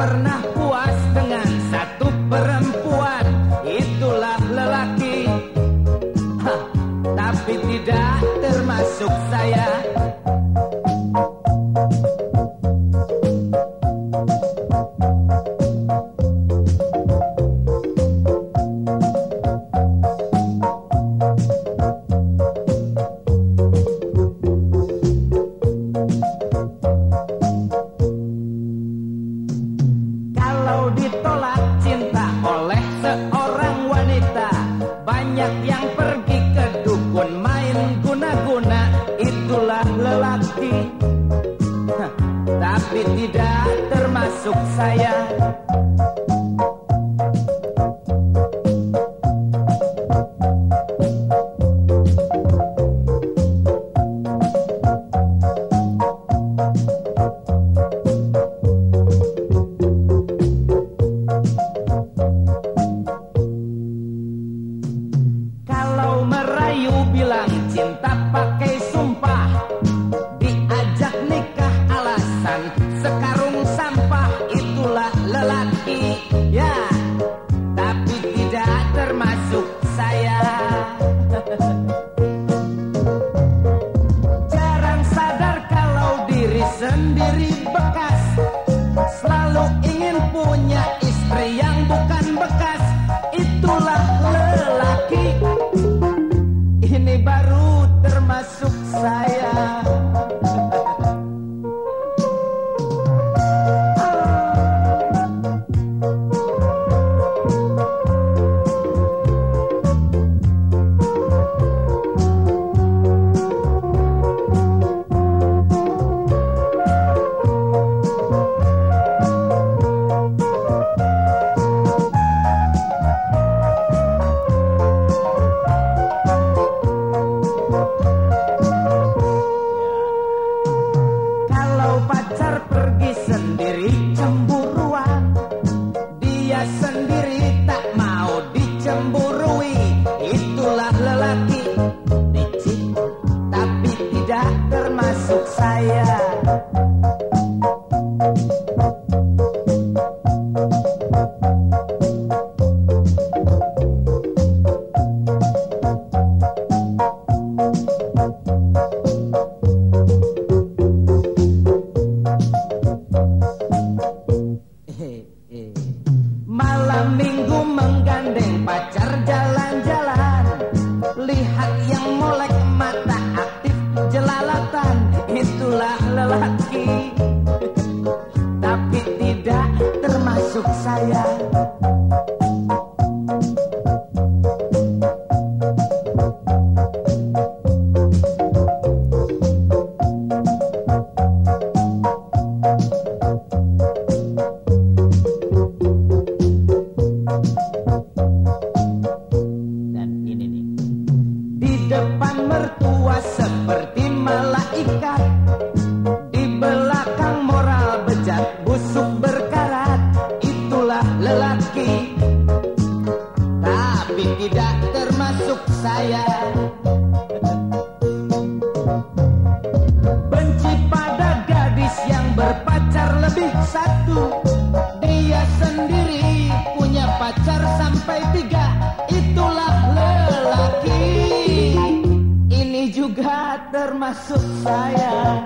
pernah puas dengan satu perempuan. Itulah lelaki. Ha, Tapi tidak termasuk saya. Saya. Kalau merayu bilang cinta yang Malam minggu menggandeng pacar jalan-jalan. Lihat yang molek mata aktif jelalatan. Itulah mertua seperti malaikat. Di belakang moral bejat busuk berkarat. Itulah lelaki. Tapi tidak termasuk saya. Benci pada gadis yang berpacar lebih satu. Dia sendiri punya pacar sampai tiga termasuk saya.